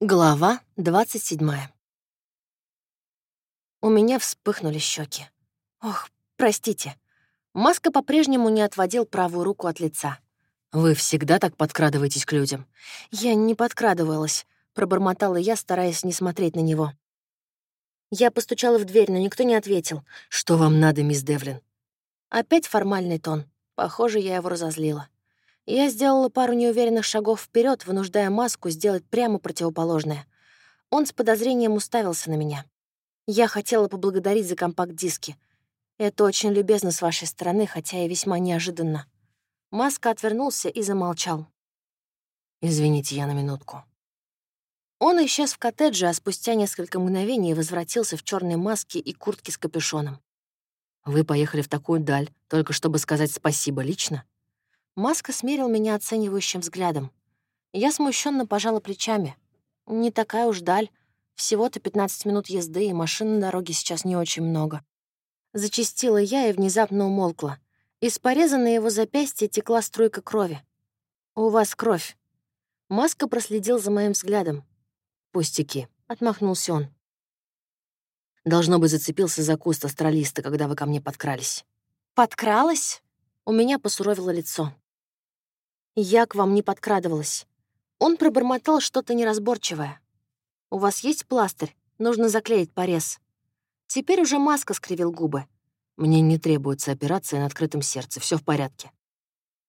Глава 27. У меня вспыхнули щеки. Ох, простите. Маска по-прежнему не отводил правую руку от лица. «Вы всегда так подкрадываетесь к людям?» «Я не подкрадывалась», — пробормотала я, стараясь не смотреть на него. Я постучала в дверь, но никто не ответил. «Что вам надо, мисс Девлин?» Опять формальный тон. Похоже, я его разозлила. Я сделала пару неуверенных шагов вперед, вынуждая маску сделать прямо противоположное. Он с подозрением уставился на меня. Я хотела поблагодарить за компакт-диски. Это очень любезно с вашей стороны, хотя и весьма неожиданно. Маска отвернулся и замолчал. «Извините, я на минутку». Он исчез в коттедже, а спустя несколько мгновений возвратился в черной маске и куртке с капюшоном. «Вы поехали в такую даль, только чтобы сказать спасибо лично?» Маска смерил меня оценивающим взглядом. Я смущенно пожала плечами. Не такая уж даль. Всего-то 15 минут езды, и машин на дороге сейчас не очень много. Зачистила я и внезапно умолкла. Из пореза на его запястье текла струйка крови. «У вас кровь». Маска проследил за моим взглядом. «Пустяки», — отмахнулся он. Должно быть, зацепился за куст астралиста, когда вы ко мне подкрались. «Подкралась?» У меня посуровило лицо. Я к вам не подкрадывалась. Он пробормотал что-то неразборчивое. «У вас есть пластырь? Нужно заклеить порез». Теперь уже маска скривил губы. «Мне не требуется операция на открытом сердце, все в порядке».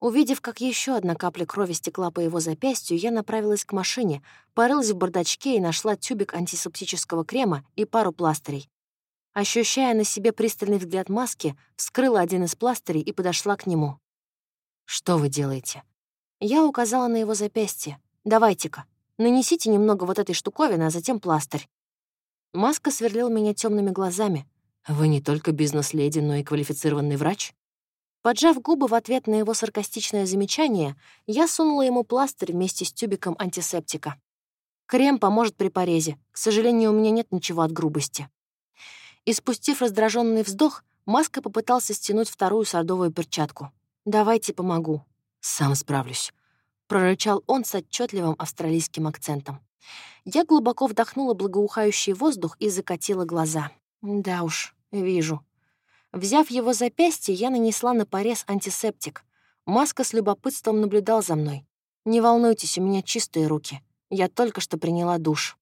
Увидев, как еще одна капля крови стекла по его запястью, я направилась к машине, порылась в бардачке и нашла тюбик антисептического крема и пару пластырей. Ощущая на себе пристальный взгляд маски, вскрыла один из пластырей и подошла к нему. «Что вы делаете?» Я указала на его запястье. «Давайте-ка, нанесите немного вот этой штуковины, а затем пластырь». Маска сверлил меня темными глазами. «Вы не только бизнес-леди, но и квалифицированный врач?» Поджав губы в ответ на его саркастичное замечание, я сунула ему пластырь вместе с тюбиком антисептика. Крем поможет при порезе. К сожалению, у меня нет ничего от грубости. И спустив раздраженный вздох, Маска попытался стянуть вторую садовую перчатку. «Давайте помогу», «Сам справлюсь», — прорычал он с отчетливым австралийским акцентом. Я глубоко вдохнула благоухающий воздух и закатила глаза. «Да уж, вижу». Взяв его запястье, я нанесла на порез антисептик. Маска с любопытством наблюдал за мной. «Не волнуйтесь, у меня чистые руки. Я только что приняла душ».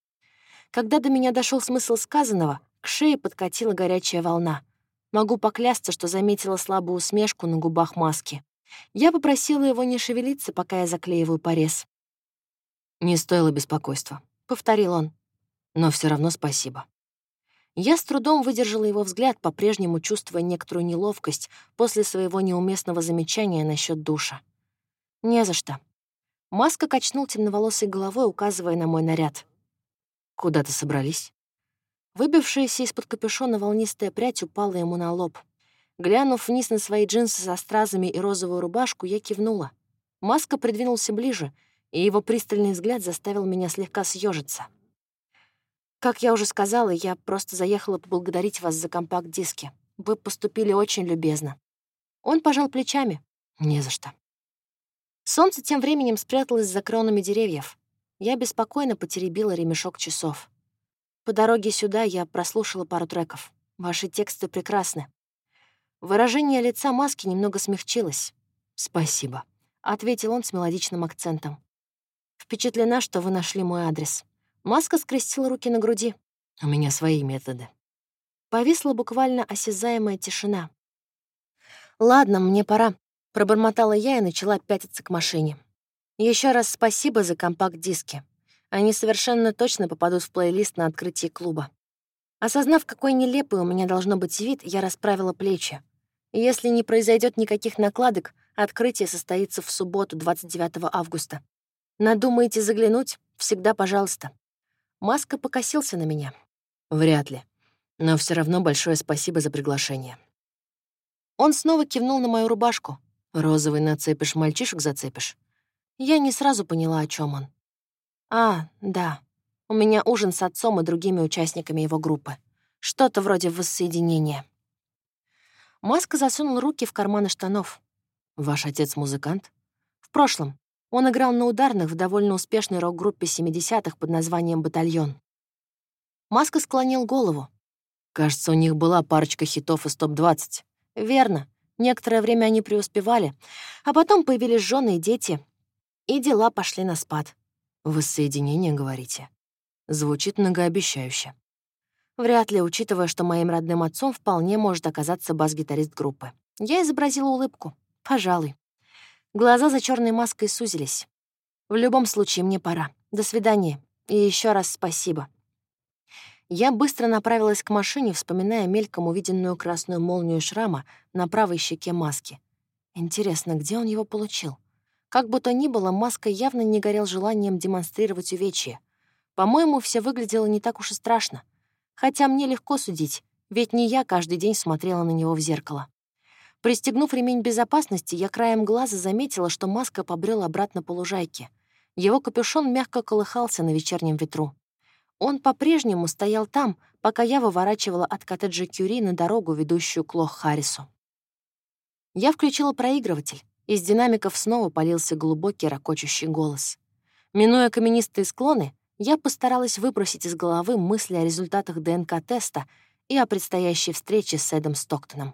Когда до меня дошел смысл сказанного, к шее подкатила горячая волна. Могу поклясться, что заметила слабую усмешку на губах маски. Я попросила его не шевелиться, пока я заклеиваю порез. «Не стоило беспокойства», — повторил он. «Но все равно спасибо». Я с трудом выдержала его взгляд, по-прежнему чувствуя некоторую неловкость после своего неуместного замечания насчет душа. «Не за что». Маска качнул темноволосой головой, указывая на мой наряд. «Куда-то собрались?» Выбившаяся из-под капюшона волнистая прядь упала ему на лоб. Глянув вниз на свои джинсы со стразами и розовую рубашку, я кивнула. Маска придвинулся ближе, и его пристальный взгляд заставил меня слегка съежиться. «Как я уже сказала, я просто заехала поблагодарить вас за компакт-диски. Вы поступили очень любезно». Он пожал плечами. «Не за что». Солнце тем временем спряталось за кронами деревьев. Я беспокойно потеребила ремешок часов. По дороге сюда я прослушала пару треков. Ваши тексты прекрасны. Выражение лица маски немного смягчилось. «Спасибо», — ответил он с мелодичным акцентом. «Впечатлена, что вы нашли мой адрес». Маска скрестила руки на груди. «У меня свои методы». Повисла буквально осязаемая тишина. «Ладно, мне пора», — пробормотала я и начала пятиться к машине. Еще раз спасибо за компакт-диски. Они совершенно точно попадут в плейлист на открытии клуба. Осознав, какой нелепый у меня должно быть вид, я расправила плечи. Если не произойдет никаких накладок, открытие состоится в субботу, 29 августа. Надумаете заглянуть? Всегда пожалуйста. Маска покосился на меня. Вряд ли. Но все равно большое спасибо за приглашение. Он снова кивнул на мою рубашку. «Розовый нацепишь, мальчишек зацепишь». Я не сразу поняла, о чем он. «А, да. У меня ужин с отцом и другими участниками его группы. Что-то вроде воссоединения». Маска засунул руки в карманы штанов. «Ваш отец музыкант?» «В прошлом. Он играл на ударных в довольно успешной рок-группе 70-х под названием «Батальон». Маска склонил голову. Кажется, у них была парочка хитов из топ-20. Верно. Некоторое время они преуспевали, а потом появились жены и дети, и дела пошли на спад. «Воссоединение, говорите?» Звучит многообещающе. Вряд ли, учитывая, что моим родным отцом вполне может оказаться бас-гитарист группы. Я изобразила улыбку. Пожалуй. Глаза за черной маской сузились. В любом случае, мне пора. До свидания. И еще раз спасибо. Я быстро направилась к машине, вспоминая мельком увиденную красную молнию шрама на правой щеке маски. Интересно, где он его получил? Как бы то ни было, маска явно не горел желанием демонстрировать увечье. По-моему, все выглядело не так уж и страшно. Хотя мне легко судить, ведь не я каждый день смотрела на него в зеркало. Пристегнув ремень безопасности, я краем глаза заметила, что маска побрел обратно по лужайке. Его капюшон мягко колыхался на вечернем ветру. Он по-прежнему стоял там, пока я выворачивала от коттеджа Кюри на дорогу, ведущую к Лох-Харрису. Я включила проигрыватель. Из динамиков снова полился глубокий ракочущий голос. Минуя каменистые склоны, я постаралась выбросить из головы мысли о результатах ДНК-теста и о предстоящей встрече с Эдом Стоктоном.